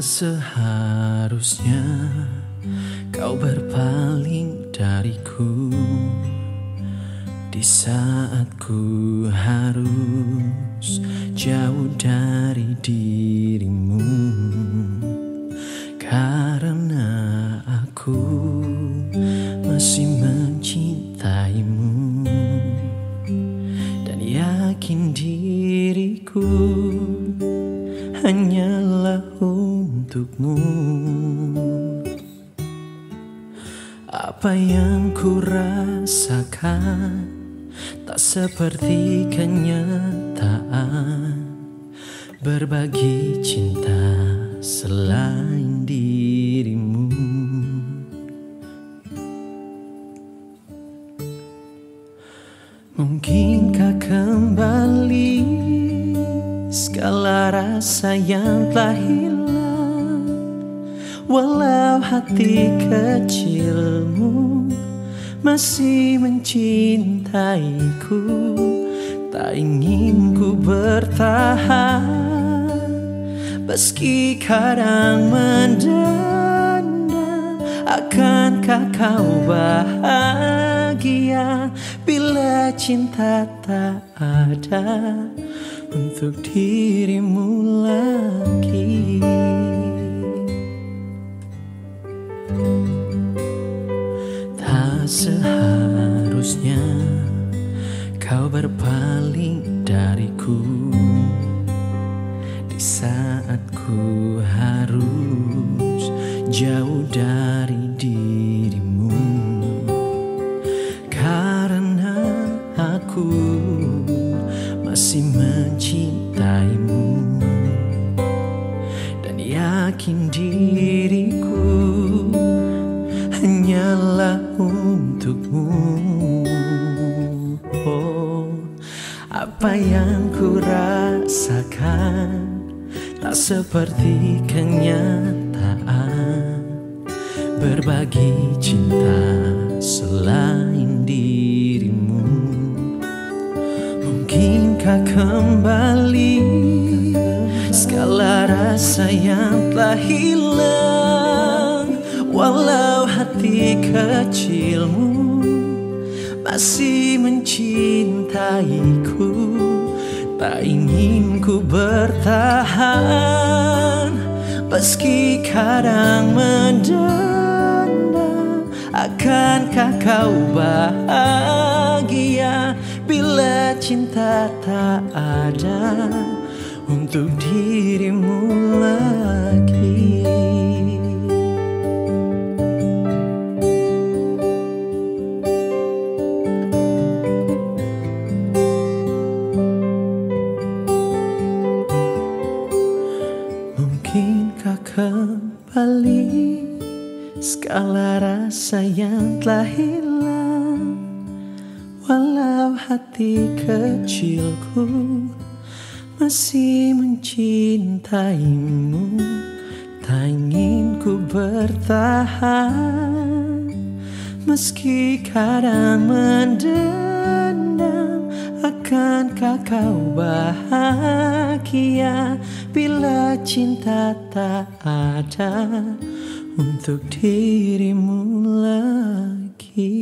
Seharusnya kau berpaling dariku Di saat ku harus jauh dari dirimu. Karena aku masih mencintaimu Dan yakin diriku hanyalah untukmu. Apa yang ku rasakan tak seperti kenyataan. Berbagi cinta selain dirimu. Mungkinkah kembali segala rasa yang telah hilang Walau hati kecilmu masih mencintaiku Tak ingin ku bertahan. Meski kadang mendendam Akankah kau bahagia Bila cinta tak ada untuk dirimu lagi seharusnya kau berpaling dariku. Di saat ku harus jauh dari dirimu. Karena aku masih mencintaimu. Dan yakin diriku untukmu. Oh, apa yang ku rasakan tak seperti kenyataan berbagi cinta selain dirimu. Mungkinkah kembali segala rasa yang telah hilang Walau hati kecilmu masih mencintaiku. Tak ingin ku bertahan Meski kadang mendendam Akankah kau bahagia Bila cinta tak ada Untuk dirimu lagi kembali. Segala rasa yang telah hilang. Walau hati kecilku Masih mencintaimu. Tak ku bertahan. Meski kadang mendendam Akankah kau bahagia bila cinta tak ada untuk dirimu lagi?